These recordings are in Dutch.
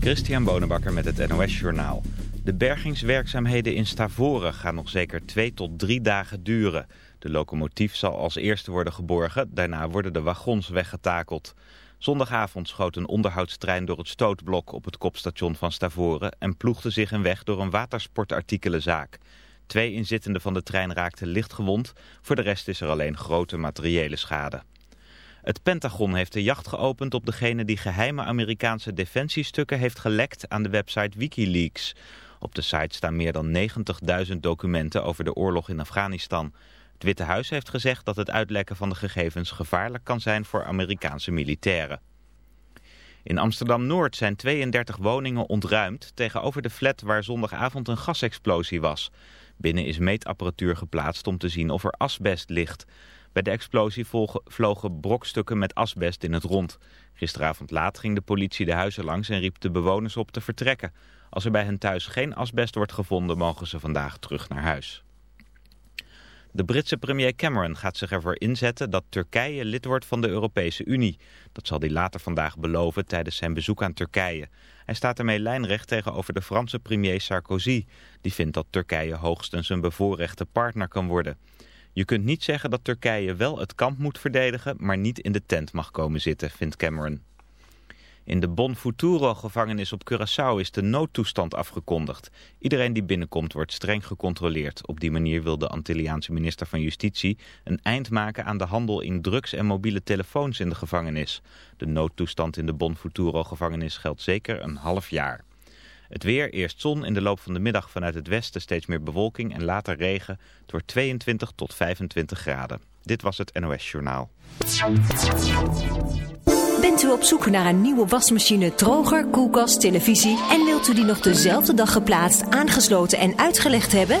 Christian Bonenbakker met het NOS Journaal. De bergingswerkzaamheden in Stavoren gaan nog zeker twee tot drie dagen duren. De locomotief zal als eerste worden geborgen, daarna worden de wagons weggetakeld. Zondagavond schoot een onderhoudstrein door het stootblok op het kopstation van Stavoren... en ploegde zich een weg door een watersportartikelenzaak. Twee inzittenden van de trein raakten licht gewond, voor de rest is er alleen grote materiële schade. Het Pentagon heeft de jacht geopend op degene die geheime Amerikaanse defensiestukken heeft gelekt aan de website Wikileaks. Op de site staan meer dan 90.000 documenten over de oorlog in Afghanistan. Het Witte Huis heeft gezegd dat het uitlekken van de gegevens gevaarlijk kan zijn voor Amerikaanse militairen. In Amsterdam-Noord zijn 32 woningen ontruimd tegenover de flat waar zondagavond een gasexplosie was. Binnen is meetapparatuur geplaatst om te zien of er asbest ligt. Bij de explosie vlogen brokstukken met asbest in het rond. Gisteravond laat ging de politie de huizen langs en riep de bewoners op te vertrekken. Als er bij hen thuis geen asbest wordt gevonden, mogen ze vandaag terug naar huis. De Britse premier Cameron gaat zich ervoor inzetten dat Turkije lid wordt van de Europese Unie. Dat zal hij later vandaag beloven tijdens zijn bezoek aan Turkije. Hij staat ermee lijnrecht tegenover de Franse premier Sarkozy. Die vindt dat Turkije hoogstens een bevoorrechte partner kan worden. Je kunt niet zeggen dat Turkije wel het kamp moet verdedigen, maar niet in de tent mag komen zitten, vindt Cameron. In de Bon Futuro-gevangenis op Curaçao is de noodtoestand afgekondigd. Iedereen die binnenkomt wordt streng gecontroleerd. Op die manier wil de Antilliaanse minister van Justitie een eind maken aan de handel in drugs en mobiele telefoons in de gevangenis. De noodtoestand in de Bon Futuro-gevangenis geldt zeker een half jaar. Het weer, eerst zon, in de loop van de middag vanuit het westen steeds meer bewolking en later regen. Wordt 22 tot 25 graden. Dit was het NOS Journaal. Bent u op zoek naar een nieuwe wasmachine, droger, koelkast, televisie... en wilt u die nog dezelfde dag geplaatst, aangesloten en uitgelegd hebben?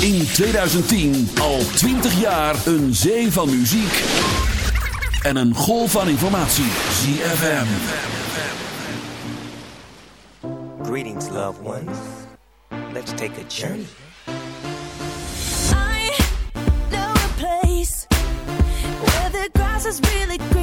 In 2010 al 20 jaar een zee van muziek en een golf van informatie. ZFM. Greetings, loved ones. Let's take a journey. I know a place where the grass is really green.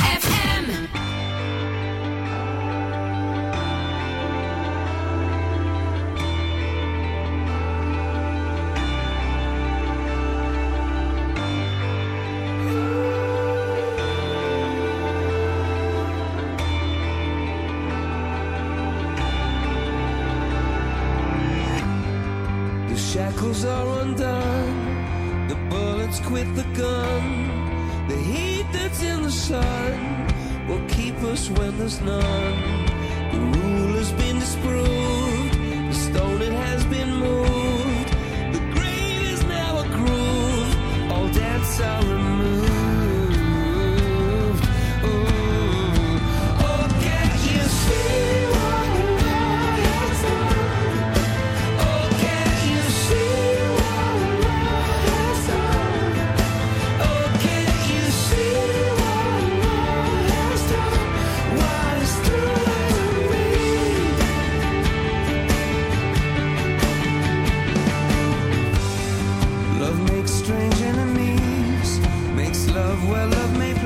love where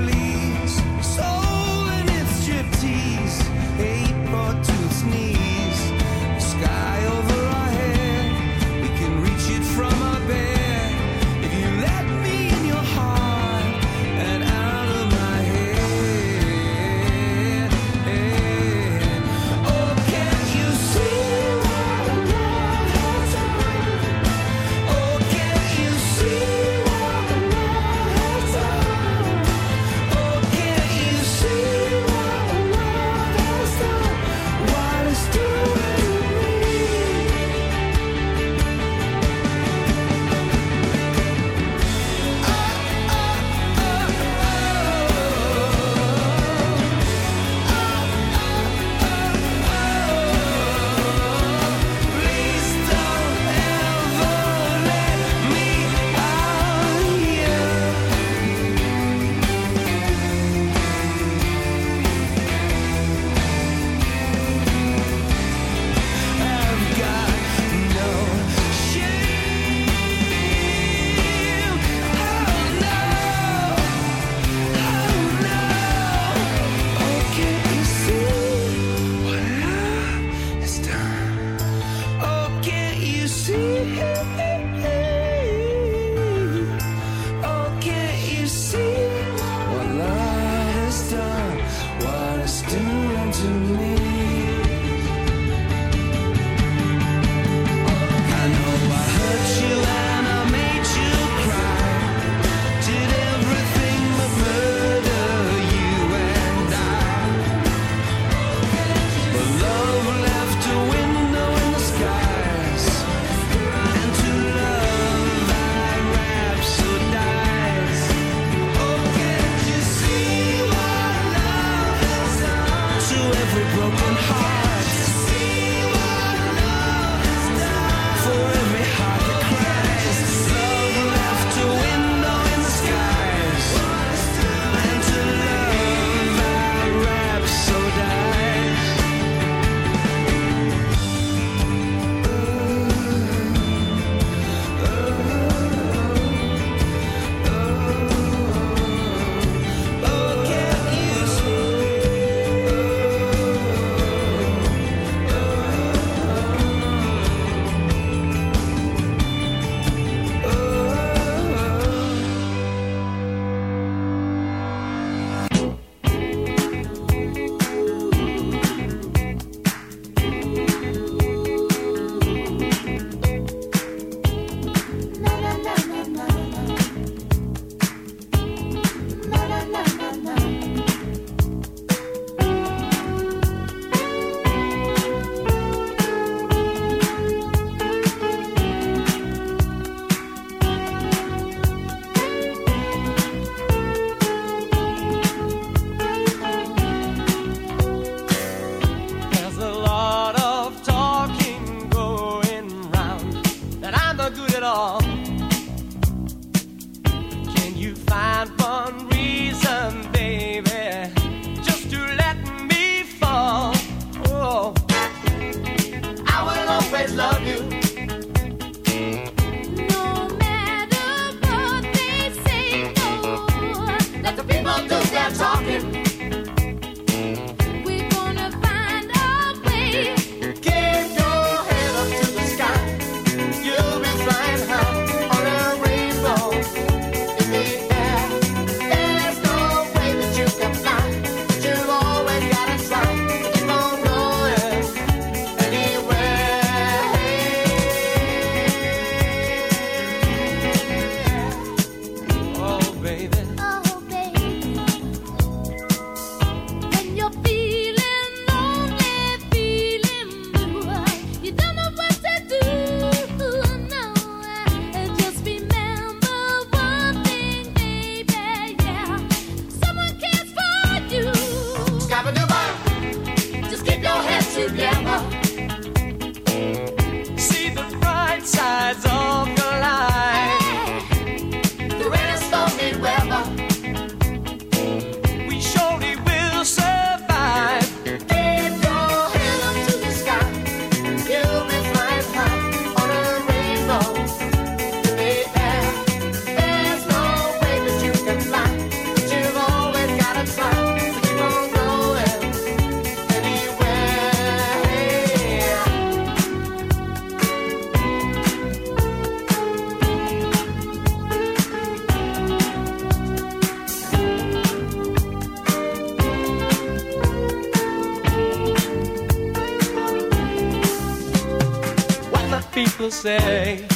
people say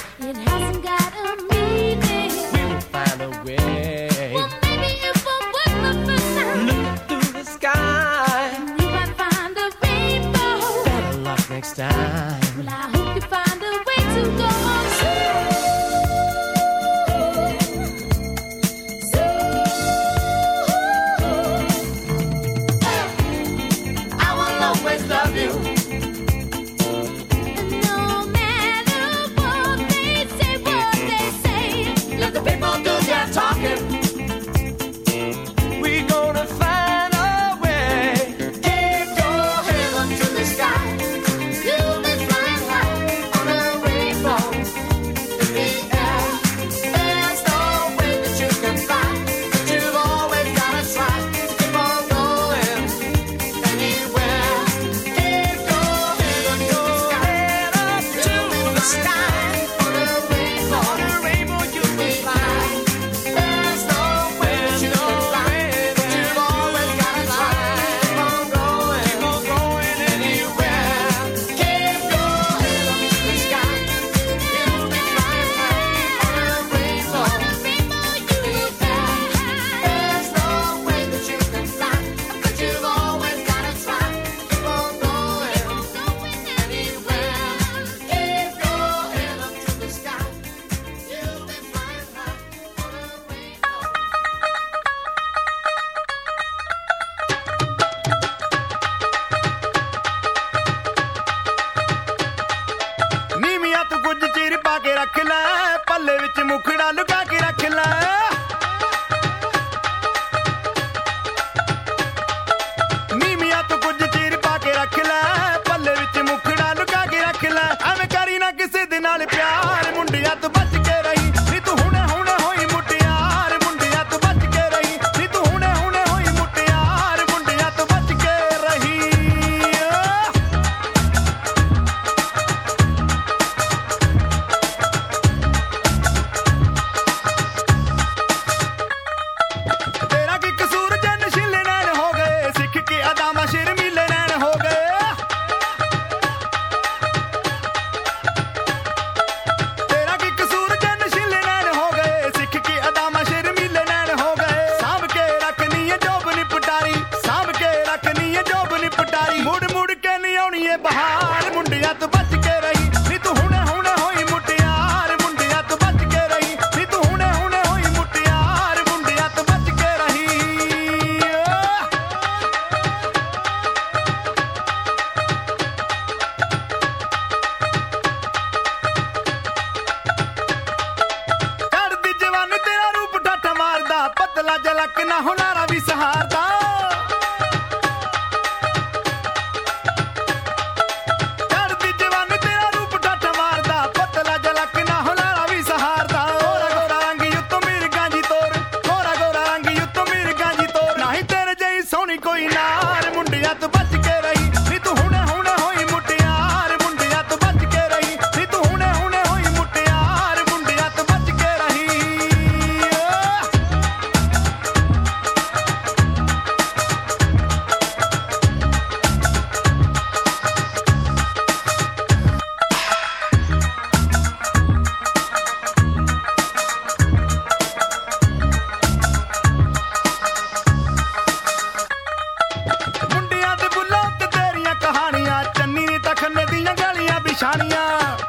Maria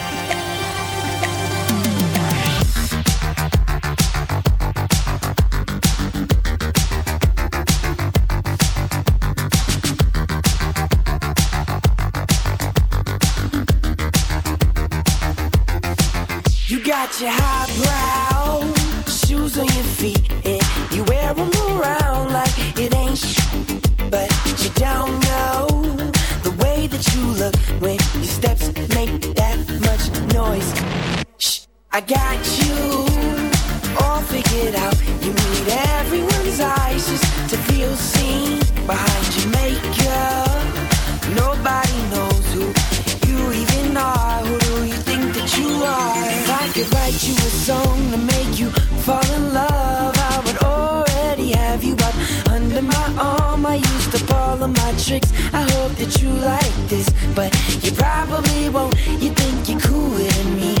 You all figured out. You need everyone's eyes just to feel seen behind makeup. Nobody knows who you even are. Who do you think that you are? If I could write you a song to make you fall in love, I would already have you up under my arm. I used all of my tricks. I hope that you like this, but you probably won't. You think you're cooler than me.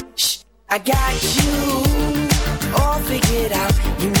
I got you all figured out. You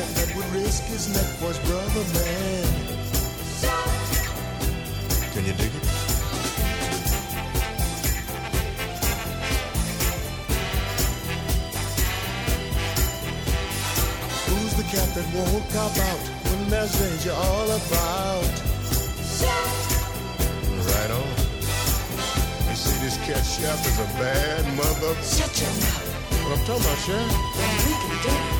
man that would risk his neck for his brother, man? Can you dig it? Who's the cat that won't cop out when there's danger all about? Right on. You see, this cat chef is a bad mother. Shut your mouth. What I'm talking about, Chef? we can do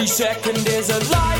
Every second is a lie.